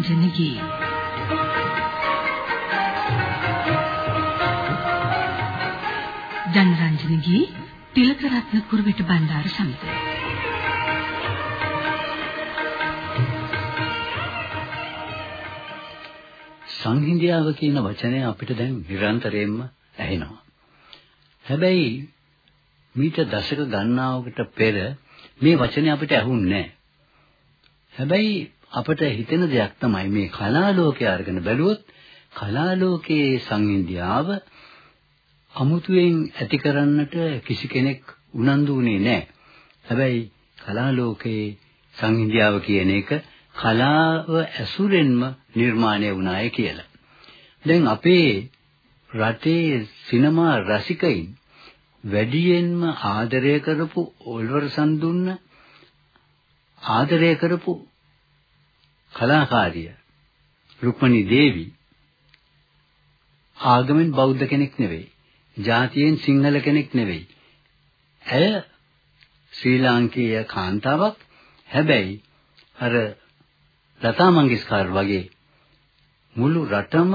ජනරංජනගේ ජනරංජනගේ තිලකරත්න කුරුවිට බණ්ඩාර සමඟ සංහිඳියාව කියන වචනය අපිට දැන් නිරන්තරයෙන්ම ඇහෙනවා. හැබැයි මීට දශක ගණනාවකට පෙර මේ වචනේ අපිට ඇහුන්නේ නැහැ. හැබැයි අපට හිතෙන දෙයක් තමයි මේ කලා ලෝකය අරගෙන බැලුවොත් කලා ලෝකයේ සංහිඳියාව අමුතුවෙන් ඇති කරන්නට කිසි කෙනෙක් උනන්දු වෙන්නේ නැහැ. හැබැයි කලා ලෝකයේ සංහිඳියාව කියන එක කලාව ඇසුරෙන්ම නිර්මාණය වුණාය කියලා. දැන් අපේ රටේ සිනමා රසිකයින් වැඩියෙන්ම ආදරය කරපු ඔල්වර් සම්දුන්න ආදරය කරපු කලාකාරිය රුක්මනී දේවි ආගමෙන් බෞද්ධ කෙනෙක් නෙවෙයි. ජාතියෙන් සිංහල කෙනෙක් නෙවෙයි. ඇය ශ්‍රී ලාංකේය කාන්තාවක්. හැබැයි අර ලතා මංගেশකර් වගේ මුළු රටම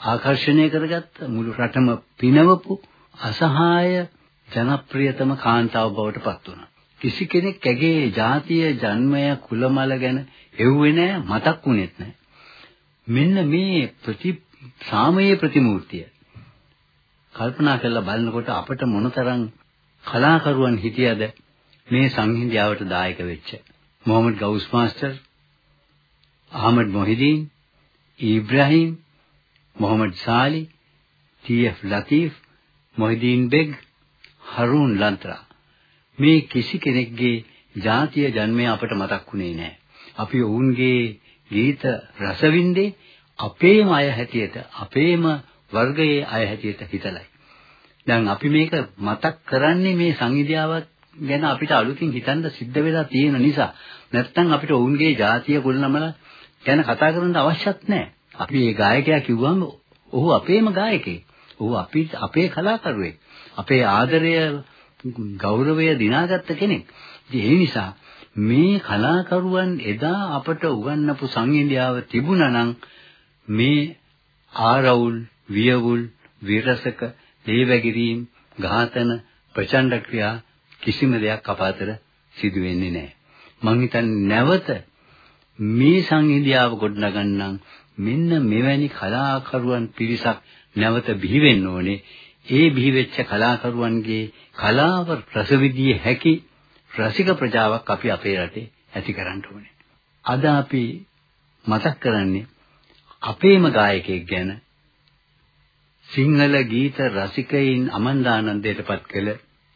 ආකර්ෂණය කරගත්ත මුළු රටම පිනවපු අසහාය ජනප්‍රියතම කාන්තාව බවට පත් වුණා. කිසි කෙනෙක් ඇගේ ජාතිය ජන්මය කුලමල ගැන එව්වේ නැහැ මතක් වුණෙත් නැහැ. මෙන්න මේ ප්‍රති සාමයේ ප්‍රතිමූර්තිය කල්පනා කරලා බලනකොට අපට මොනතරම් කලාකරුවන් හිටියද මේ සංහිඳියාවට දායක වෙච්ච මොහමඩ් ගවුස් මාස්ටර් අහමඩ් මොහිදීන් ඉබ්‍රාහිම් මොහමඩ් සාලි ටී.එෆ්. ලතීෆ් මොහිදීන් බෙග් හරුන් ලන්ත්‍රා මේ කිසි කෙනෙක්ගේ ජාතිය ජන්මය අපට මතක් වුණේ නැහැ. අපි ඔවුන්ගේ ගීත රසවින්දේ අපේම අය හැටියට අපේම වර්ගයේ අය හැටියට හිතලයි. දැන් අපි මේක මතක් කරන්නේ මේ සංවිද්‍යාවත් ගැන අපිට අලුතින් හිතන්න සිද්ධ වෙලා තියෙන නිසා. නැත්නම් අපිට ඔවුන්ගේ ජාතිය කුලනමල ගැන කතා කරන්න අවශ්‍යත් නැහැ. අපි මේ ගායකයා කිව්වම ඔහු අපේම ගායකයෙක්. ඔහු අපි අපේ කලාකරුවෙක්. අපේ ආදරය ගෞරවය දිනාගත්ත කෙනෙක්. ඒ නිසා මේ කලාකරුවන් එදා අපට උගන්වපු සංහිඳියාව තිබුණා නම් මේ ආරවුල් වියවුල් විරසක දේවගිරීම් ඝාතන ප්‍රචණ්ඩ ක්‍රියා කිසිම දෙයක් අප අතර සිදු වෙන්නේ නැහැ. මං හිතන්නේ නැවත මේ සංහිඳියාව ගොඩනගන්නම් මෙන්න මෙවැනි කලාකරුවන් පිරිසක් නැවත බිහි වෙන්න ඕනේ. ඒ බිහි වෙච්ච කලාකරුවන්ගේ කලාව රසවිදියේ හැකි රසික ප්‍රජාවක් අපි අපේ රටේ ඇති කරන්න ඕනේ. අද අපි මතක් කරන්නේ අපේම ගායකයෙක් ගැන සිංහල ගීත රසිකයින් අමන්දානන්දයටපත් කළ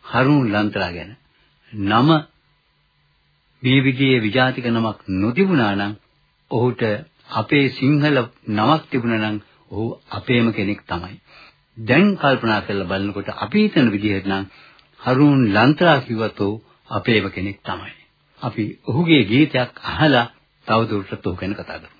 හරුන් ලන්ත්‍රා ගැන. නම මේ විදිහේ විජාතික නමක් නොතිබුණා නම් ඔහුට අපේ සිංහල නමක් තිබුණා නම් ඔහු අපේම කෙනෙක් තමයි. දැන් කල්පනා කරලා බලනකොට අපි හිතන විදිහට නම් හරුන් ලන්ත්‍රා කිව්වතෝ අපේම කෙනෙක් තමයි. අපි ඔහුගේ ගීතයක් අහලා තවදුරටත් ඔහු ගැන කතා කරමු.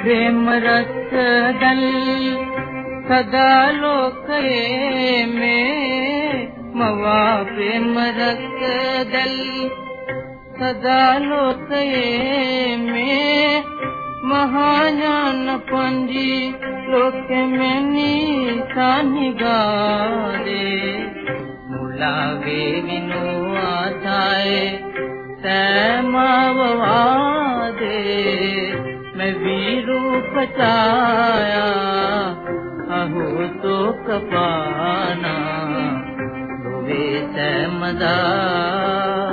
ප්‍රේම රස දල් සදා ලෝකයේ මේ මවා ප්‍රේම රස දැල් සදා ලෝකයේ මේ මහායාන පන්දි ලෝකෙමෙනි සානිගාදේ මුලාවේ විනුවාතයි සෑමවවාදේ මේ විරූප ඡායා අහු තෝක පානා ලෝවේ සෑමදා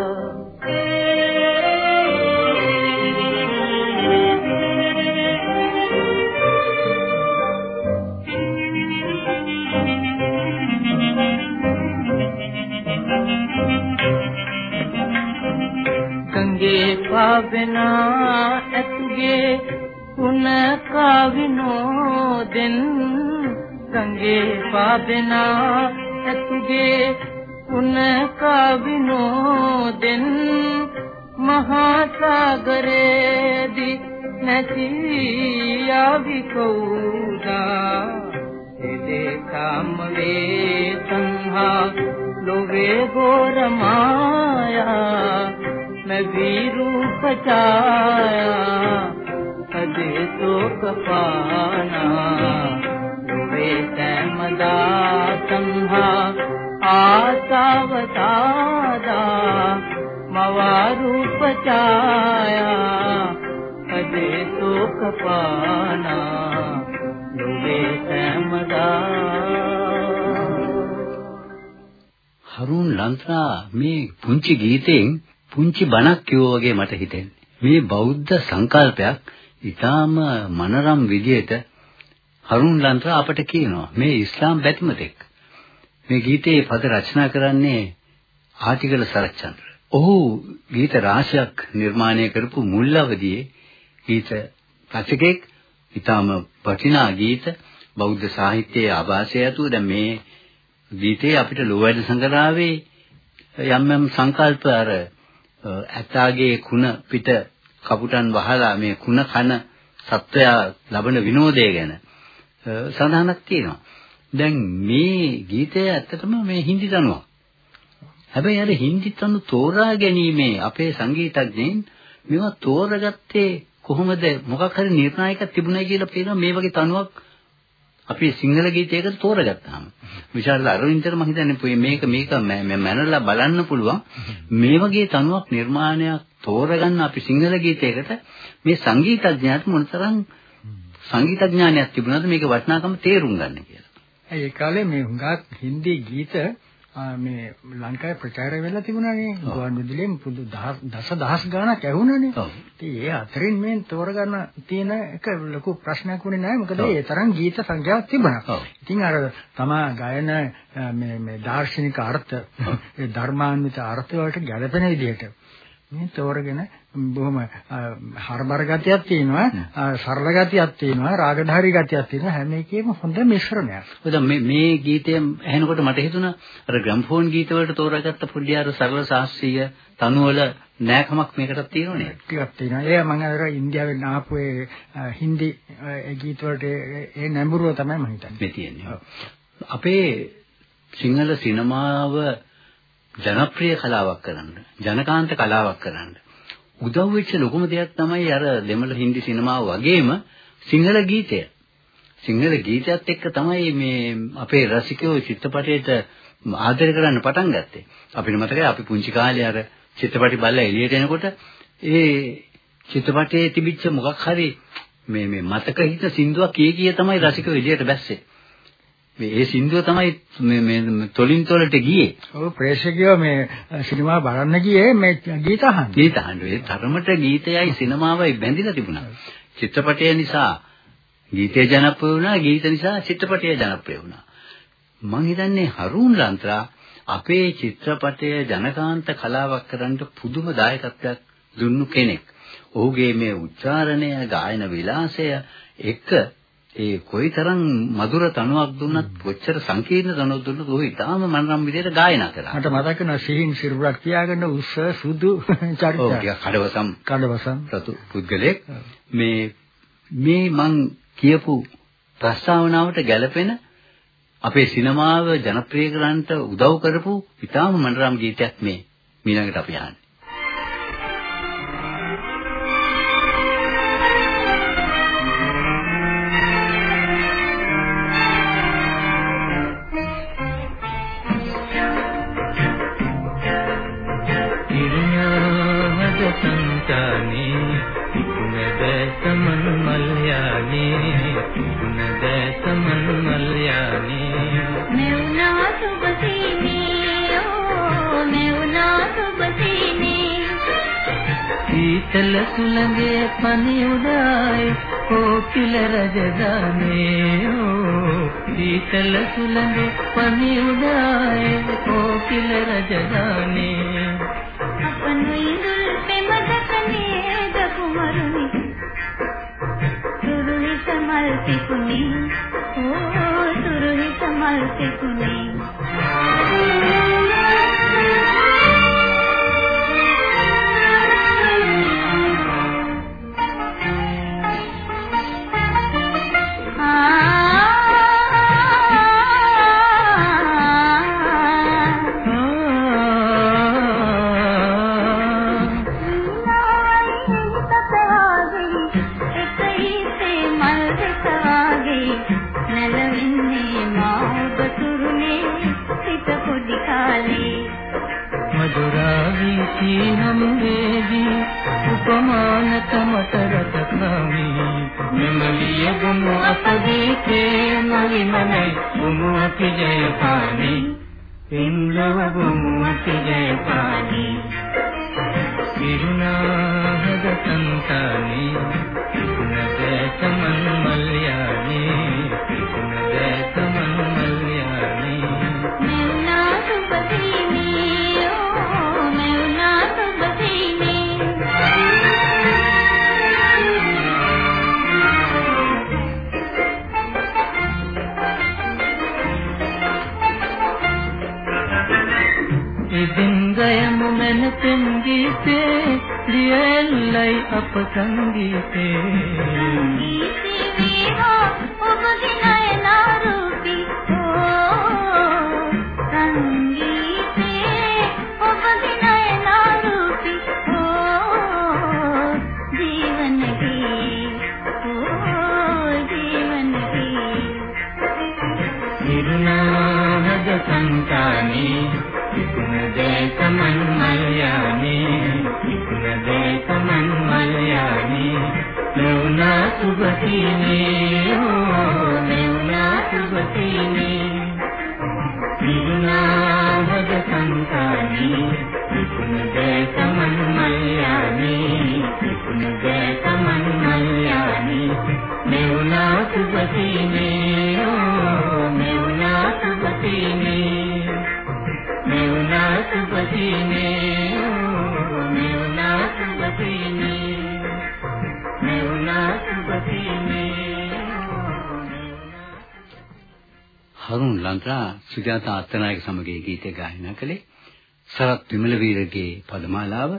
භාවනා ඇතුගේ ගුණ කවිනෝදෙන් සංගේ භාවනා ඇතුගේ ගුණ කවිනෝදෙන් මහා සාගරේදී නැති යාවි කවුදා? එදේ සම්මේ සංහා ලොවේ ගෝර මායා मैं वीरूप छाया कदे तो कपाना लोवे तैमदा संहा आसावतादा मवा रूप छाया कदे तो कपाना लोवे तैमदा හරුන් ලන්ත්‍රා මේ පුංචි ගීතෙන් පුංචි බණක් කිව්වා වගේ මට හිතෙන්නේ. මේ බෞද්ධ සංකල්පයක් ඊටාම මනරම් විදියට හරුන් ලන්ත්‍රා අපට කියනවා. මේ ඉස්ලාම් බැතිමතෙක්. මේ ගීතේ පද රචනා කරන්නේ ආටිගල සරච්චන්ද්‍ර. ඔහු ගීත රාශියක් නිර්මාණය කරපු මුල් අවදියේ ගීත රචකෙක් ඊටාම වටිනා ගීත බෞද්ධ සාහිත්‍යයේ ආభాසය ඇතුව දැන් මේ ගීතේ අපිට ලෝවැඩ සංගරාවේ යම් යම් සංකල්ප අර ඇතාගේ කුණ පිට කපුටන් වහලා මේ කුණ කන සත්වයා ලබන විනෝදය ගැන සඳහනක් තියෙනවා. දැන් මේ ගීතය ඇත්තටම මේ හින්දි තනුවක්. හැබැයි අර හින්දි තනු තෝරා ගැනීමේ අපේ සංගීතඥයින් මේවා තෝරගත්තේ කොහොමද මොකක් හරි නිර්ණායකයක් තිබුණයි කියලා පේනවා මේ වගේ තනුවක් අපි සිංහල ගීතයකට තෝරගත්තාම විශාල අරවින්දට මම හිතන්නේ මේක මේක මැනලා බලන්න පුළුවන් මේ වගේ තනුවක් නිර්මාණයක් තෝරගන්න අපි සිංහල ගීතයකට මේ සංගීතඥයාට මොනතරම් සංගීතඥානයක් තිබුණාද මේක වටිනාකම තේරුම් ගන්න කියලා. ඒ කාලේ මේ හුඟක් හින්දි ගීත මේ ලංකාවේ ප්‍රචාරය වෙලා තිබුණානේ ගුවන් විදුලියෙන් පුදු දස දහස් ගාණක් ඇහුණානේ. ඉතින් ඒ අතරින් මේ තෝරගන්න තියෙන එක ලොකු ප්‍රශ්නයක් වුණේ නැහැ. මොකද ඒ තරම් ගීත සංඛ්‍යාවක් තිබුණා. ඉතින් අර තමා ගායන මේ මේ දාර්ශනික අර්ථ ඒ ධර්මාන්විත අර්ථ වලට ගැලපෙන විදිහට මේ තෝරගෙන බොහොම හරබර ගතියක් තියෙනවා සරල ගතියක් තියෙනවා රාගධාරී ගතියක් තියෙනවා හැම එකේම හොඳ මිශ්‍රණයක්. ඔය මේ මේ ගීතය ඇහෙනකොට මට හිතුණා අර ග්‍රැම්ෆෝන් ගීත වලට තෝරාගත්ත පොඩි අර සරල ශාස්ත්‍රීය තනුවල නෑකමක් මේකටත් තියෙනවනේ. ටිකක් තියෙනවා. ඒ මම අර ඉන්දියාවෙන් ආපු ඒ හින්දි ඒ ගීත වලට ඒ නැඹුරුව තමයි මම හිතන්නේ. මේ තියෙන්නේ. අපේ සිංහල සිනමාව ජනප්‍රිය කලාවක් කරන්න ජනකාන්ත කලාවක් කරන්න උදව් වෙච්ච ලොකුම දෙයක් තමයි අර දෙමළ හින්දි සිනමාව වගේම සිංහල ගීතය. සිංහල ගීතයත් එක්ක තමයි මේ අපේ රසිකයෝ චිත්‍රපටයට ආදරය කරන්න පටන් ගත්තේ. අපිට මතකයි අපි පුංචි කාලේ අර චිත්‍රපටි බලලා එළියට එනකොට ඒ චිත්‍රපටයේ තිබිච්ච මොකක් හරි මේ මේ මතක හිත සින්දුවක් කිය කිය තමයි රසිකයෝ එළියට බැස්සේ. මේ ඒ සින්දුව තමයි මේ මේ තොලින් තොලට ගියේ. ඔව් ප්‍රේක්ෂකයෝ මේ සිනමා බලන්න ගියේ මේ ගීත අහන්න. ගීත අහන්න. ඒ තරමට ගීතයයි සිනමාවයි බැඳිලා තිබුණා. චිත්‍රපටය නිසා ගීතය ජනප්‍රිය වුණා, ගීත නිසා චිත්‍රපටය ජනප්‍රිය වුණා. මම හිතන්නේ හරුන් ලන්ත්‍රා අපේ චිත්‍රපටය ජනකාන්ත කලාවක් කරන්න පුදුම දායකත්වයක් දුන්නු කෙනෙක්. ඔහුගේ මේ උච්චාරණය, ගායන විලාසය එක ඒ කොයිතරම් මధుර තනුවක් දුන්නත් කොච්චර සංකීර්ණ තනුවක් දුන්නත් ඔහු ඉතාම මනරම් විදිහට ගායනා කළා. මට මතක වෙනවා සිහින් සිරුරක් තියාගෙන උස්ස සුදු චරිතය. ඔව් කඩවසම් කඩවසම් රතු පුද්ගලෙක් මේ මේ මං කියපු ප්‍රස්තාවනාවට ගැලපෙන අපේ සිනමාව ජනප්‍රිය කරන්නට උදව් කරපු ඉතාම මනරම් ගීතයක් මේ ඊළඟට අපි අහන්නේ. සීතල සුළඟේ පනි උඩායි කෝකිල රජදානේ ඕ සීතල සුළඟේ පනි උඩායි කෝකිල රජදානේ. අපනුයි දුල් පෙමදකනේ දකුමරුනි සුරුහිත මල් පිපුනි ඕ పాని పెండ్లవ గుమ్మటి జయ పాని తిరునాహద సంతాని నద కమల్ మల్యా සුරුහිත මල් පිපුනි හරුන් ලංකා සුජාතා අත්තනායක සමග ගීතය ගායනා කළේ සරත් විමලවීරගේ පදමාලාව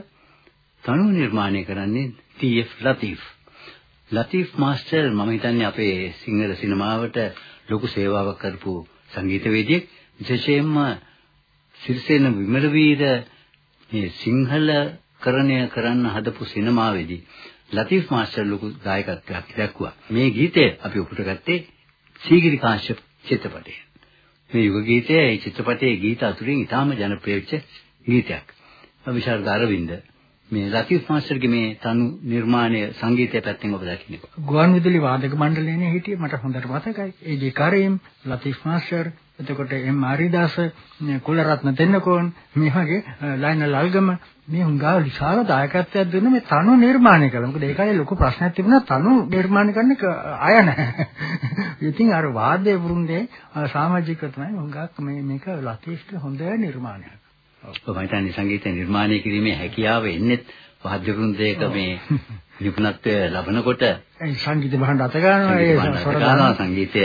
තනු නිර්මාණය කරන්නේ ටී.එෆ්. ලතීෆ්. ලතීෆ් මාස්ටර් මම හිතන්නේ අපේ සිංහල සිනමාවට ලොකු සේවාවක් කරපු සංගීතවේදියෙක් විශේෂයෙන්ම සිරිසේන විමලවීර මේ සිංහල කරණය කරන්න හදපු සිනමාවේදී ලතීෆ් මාස්ටර් ලොකු දායකත්වයක් දක්වුවා. මේ ගීතය අපි උපුට ගත්තේ සීගිරි කාශ්‍යප චිත්‍රපටය. මේ යුග ගීතය ඒ චිත්‍රපටයේ ගීත අතුරින් ඉතාම ජනප්‍රිය වෙච්ච ගීතයක්. විශාරද අරවින්ද මේ ලතීෆ් මාස්ටර්ගේ මේ තනු නිර්මාණය සංගීතය පැත්තෙන් ඔබ දකින්නේ. ගුවන් විදුලි වාදක මණ්ඩලයේනේ හිටියේ මට හොඳට මතකයි. A J Karim Latif master එතකොට එම් ආරිදාස කුලරත්න තෙන්නකෝන් මේ වගේ ලයින ලල්ගම මේ හුඟා විශාල දායකත්වයක් දුන්න මේ තනු නිර්මාණය කළා. මොකද ඒකයි ලොකු ප්‍රශ්නයක් තිබුණා තනු නිර්මාණය කරන්න අය නැහැ. ඉතින් අර වාද්‍ය වෘන්දේ සමාජික තමයි හුඟක් මේ මේක ලතීෆ්ට හොඳ නිර්මාණයක්. ඔව් මම හිතන්නේ සංගීත නිර්මාණය කිරීමේ හැකියාව එන්නේ වාද්‍ය වෘන්දයක මේ නිපුණත්වය ලබනකොට සංගීත භාණ්ඩ අත ගන්නවා ඒ සංගීතය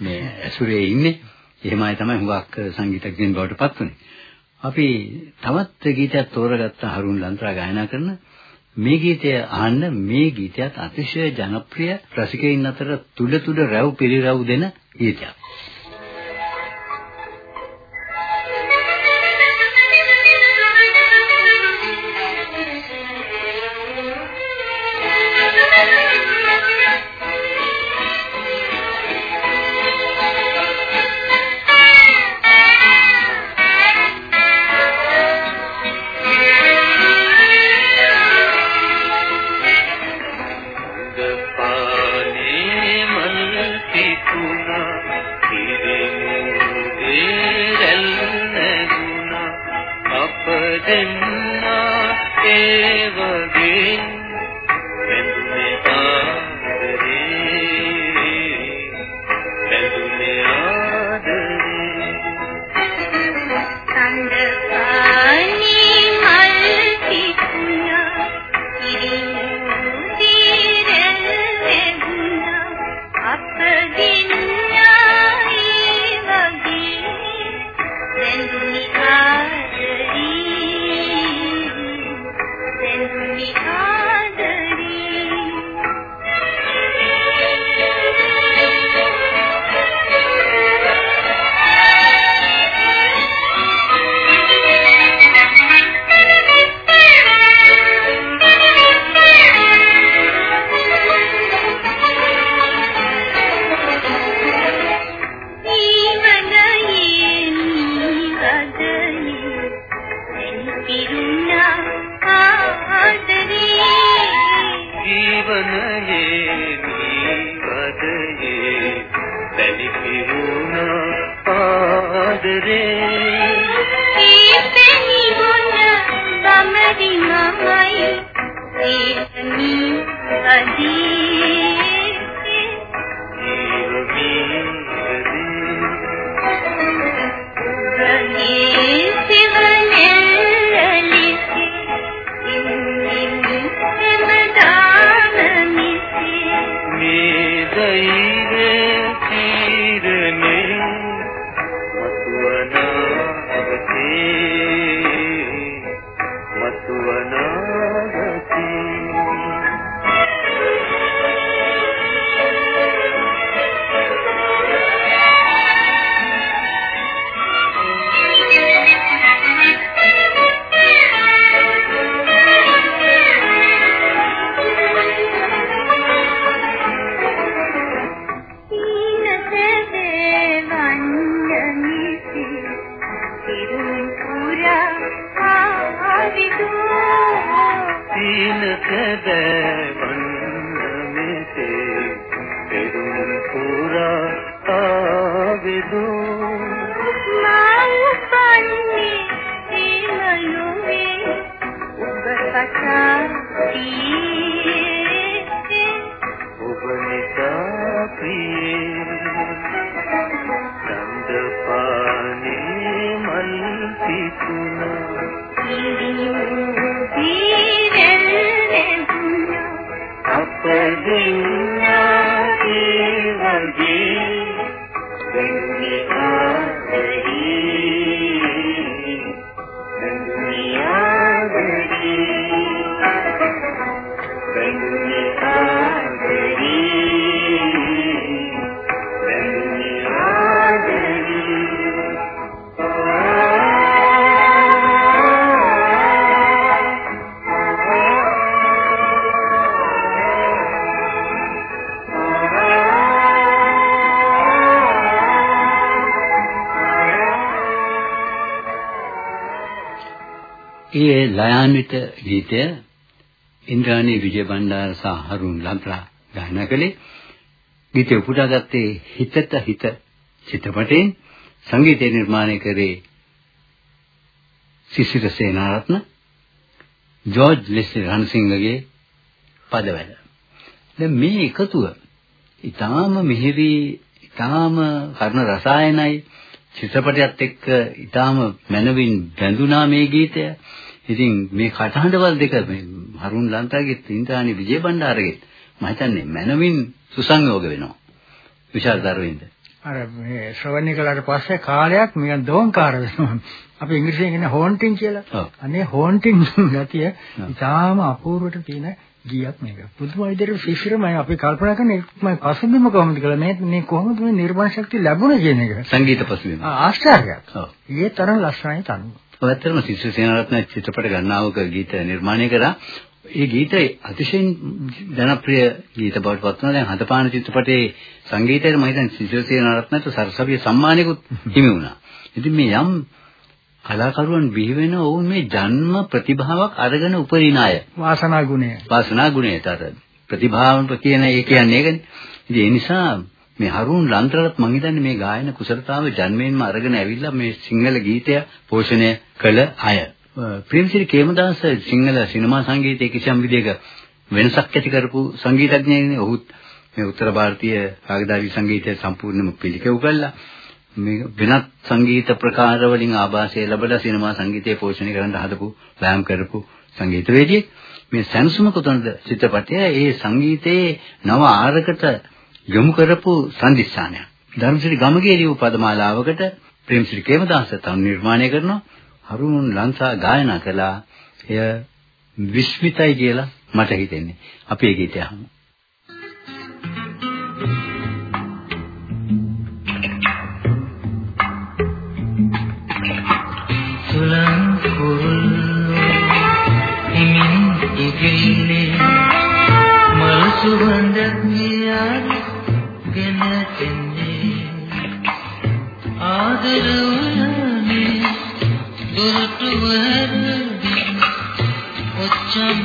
මේ ඇසුරේ ඉන්නේ එහෙමයි තමයි හුඟක් සංගීතඥයන් බවට පත් වුනේ. අපි තවත් ගීතයක් තෝරගත්ත හරුන් ලන්ත්‍රා ගායනා කරන මේ ගීතය අහන්න මේ ගීතයත් අතිශය ජනප්‍රිය රසිකයින් අතර තුඩ තුඩ රැව් පිළිරව් දෙන ගීතයක්. ඒ ලයාන්විත ගීතය ඉන්ද්‍රාණී විජයබණ්ඩාර සහ හරුන් ලන්ත්‍රා ගායනා කළේ ගීතය උපුටාගත්තේ හිතට හිත චිත්‍රපටයෙන් සංගීතය නිර්මාණය කරේ සිසිර සේනාරත්න ජෝර්ජ් ලෙස්ලි රණසිංහගේ පදවැල. දැන් මේ එකතුව ඊටාම මිහිරි ඊටාම කර්ණ රසායනයි චිත්‍රපටයත් එක්ක ඊටාම මනවින් බැඳුනා මේ ගීතය. ඉතින් මේ කටහඬවල් දෙක මේ හරුන් ලන්තාගේ ඉන්ද්‍රාණි විජේබණ්ඩාරගේ මම හිතන්නේ මනවින් සුසංයෝග වෙනවා. විශාල දරුවින්ද. අර මේ ශ්‍රවණය කළාට පස්සේ කාලයක් නිකන් දෝංකාර වෙනවා. අපි ඉංග්‍රීසියෙන් කියන හෝන්ටින් කියලා. අනේ හෝන්ටින් ගතිය ඉතාම අපූර්වට තියෙන ගීයක් මේක. පුදුම විදිහට ශිෂ්‍යරමයි අපි කල්පනා කරන්නේ මම පසුබිම කොහොමද කියලා මේ මේ කොහොමද මේ නිර්මාණ ශක්තිය ලැබුණේ කියන එක. සංගීත පසුබිම. ආශ්චර්යයක්. ඔව්. ඊයේ තරම් ලස්සනයි තනුව. ඔයතරම ශිෂ්‍ය සේනාරත්න චිත්‍රපට ගණනාවක ගීත නිර්මාණය කරා. ඒ ගීතය අතිශයින් ජනප්‍රිය ගීත බවට පත් වුණා. දැන් හදපාන චිත්‍රපටයේ සංගීතයට මම හිතන්නේ ශිෂ්‍ය සේනාරත්නට සරසවිය සම්මානයකුත් හිමි වුණා. ඉතින් මේ යම් කලාකරුවන් බිහි වෙන ඔවුන් මේ ජන්ම ප්‍රතිභාවක් අරගෙන උපරිණ අය. වාසනා ගුණය. වාසනා ගුණයට අර ප්‍රතිභාවන් කියන ඒ කියන්නේ ඒකනේ. ඉතින් ඒ නිසා මේ හරුන් ලන්තරලත් මං හිතන්නේ මේ ගායන කුසලතාවය ජන්මයෙන්ම අරගෙන ඇවිල්ලා මේ සිංහල ගීතය පෝෂණය කළ අය. ප්‍රේමසිරි කේමදාස සිංහල සිනමා සංගීතයේ කිසියම් විදිහක වෙනසක් ඇති කරපු සංගීතඥයෙන්නේ. ඔහුත් මේ උත්තර ಭಾರತೀಯ රාගධාරී සංගීතය සම්පූර්ණයෙන්ම පිළිකෙව් කළා. මේ වෙනත් සංගීත ප්‍රකාර වලින් ආభాසය ලැබලා සිනමා සංගීතය පෝෂණය කරන්න හදපු වෑයම් කරපු සංගීතවේදියෙක්. මේ සැනසුම කොතනද චිත්‍රපටය ඒ සංගීතයේ නව ආරකට යොමු කරපු සම්දිස්ථානයක්. ධර්මසිරි ගමගේ ලියපු පදමාලාවකට ප්‍රේමසිරි කේමදාස තම නිර්මාණය කරනවා. හරුන් ලංසා ගායනා කළා. එය විස්මිතයි කියලා මට හිතෙන්නේ. අපේ ගීතය අහමු. සුලං කුරුල්ලෝ හිමින් ඉගිල්ලේ මල් සුවඳක් නියාරි ගෙන එන්නේ ආදර වනේ දුරට වරදී ඔච්චම්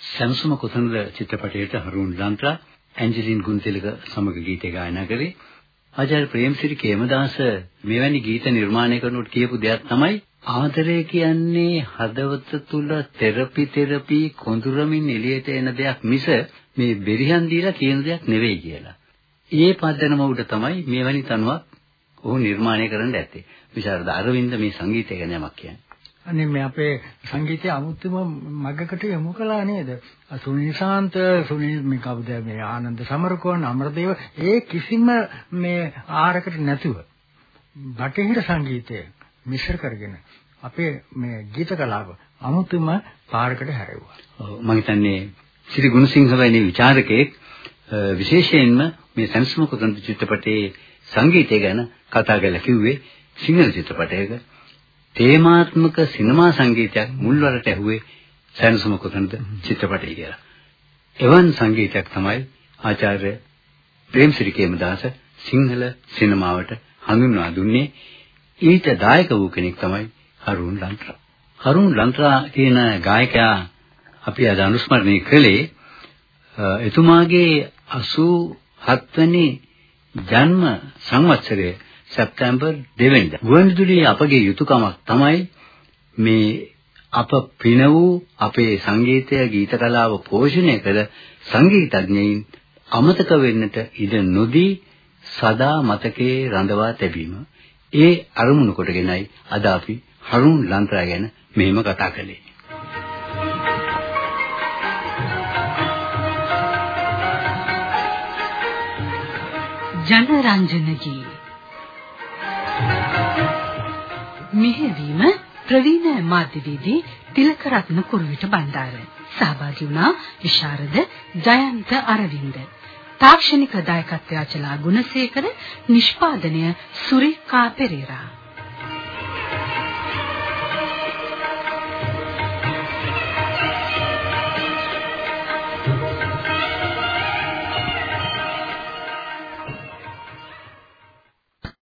සැම්සුම කොතනද චිත්‍රපටයට හරුන් ලන්ත්‍රා ඇන්ජලින් ගුන්තිලක සමග ගීතය ගායනා කරේ ආචාර්ය ප්‍රේමසිරි කේමදාස මෙවැනි ගීත නිර්මාණය කරනකොට කියපු දෙයක් තමයි ආදරය කියන්නේ හදවත තුල තෙරපි තෙරපි කොඳුරමින් එළියට එන දෙයක් මිස මේ බෙරිහන් දීලා කියන දෙයක් නෙවෙයි කියලා. ඒ පදනම උඩ තමයි මෙවැනි තනුවක් ඔහු නිර්මාණය කරන්න ඇත්තේ. විශාරද අරවින්ද මේ සංගීතය ගැන යමක් කියන්නේ. අනේ මේ අපේ සංගීතයේ අමුතුම මගකට යොමු කළා නේද? සුනිල් ශාන්ත සුනිල් මේ කවුද මේ ආනන්ද සමරකෝන් අමරදේව ඒ කිසිම මේ ආරකට නැතුව බටහිර සංගීතය මිශ්‍ර කරගෙන අපේ මේ ගීත කලාව අමුතුම පාරකට හැරෙව්වා. ඔව් මම හිතන්නේ ශ්‍රී ගුණසිංහ වැනි ਵਿਚාරකෙක් විශේෂයෙන්ම මේ සංස්ම කුතුන් චිත්‍රපටයේ සංගීතය ගැන කතා කරලා කිව්වේ සිංහල චිත්‍රපටයක තේමාත්මක සිනමා සංගීතයක් මුල්වරට ඇහුවේ සැනසුම කුතනද චිත්‍රපටය කියලා. එවන් සංගීතයක් තමයි ආචාර්ය ප්‍රේම්සිරි කේමදාස සිංහල සිනමාවට හඳුන්වා දුන්නේ. ඊට දායක වූ කෙනෙක් තමයි හරුන් ලන්ත්‍රා. හරුන් ලන්ත්‍රා කියන ගායකයා අපි අද අනුස්මරණය කළේ එතුමාගේ 87 වෙනි ජන්ම සංවත්සරයේ සැප්තැම්බර් 2 වෙනිදා. ගුවන්විදුලියේ අපගේ යුතුයකමක් තමයි මේ අප පින වූ අපේ සංගීතය ගීත කලාව පෝෂණය කළ සංගීතඥයින් අමතක වෙන්නට ඉඩ නොදී සදා මතකයේ රඳවා තැබීම. ඒ අරමුණු කොටගෙනයි අද අපි හරුන් ලන්ත්‍රා ගැන මෙහෙම කතා කළේ. ජනරංජනගේ. මෙහෙවීම ප්‍රවීණ මාධ්‍යවේදී තිලකරත්න කුරුවිට බණ්ඩාර. සහභාගී වුණා විශාරද ජයන්ත අරවින්ද. තාක්ෂණික දායකත්වය අචලා ගුණසේකර නිෂ්පාදනය සුරිකා පෙරේරා.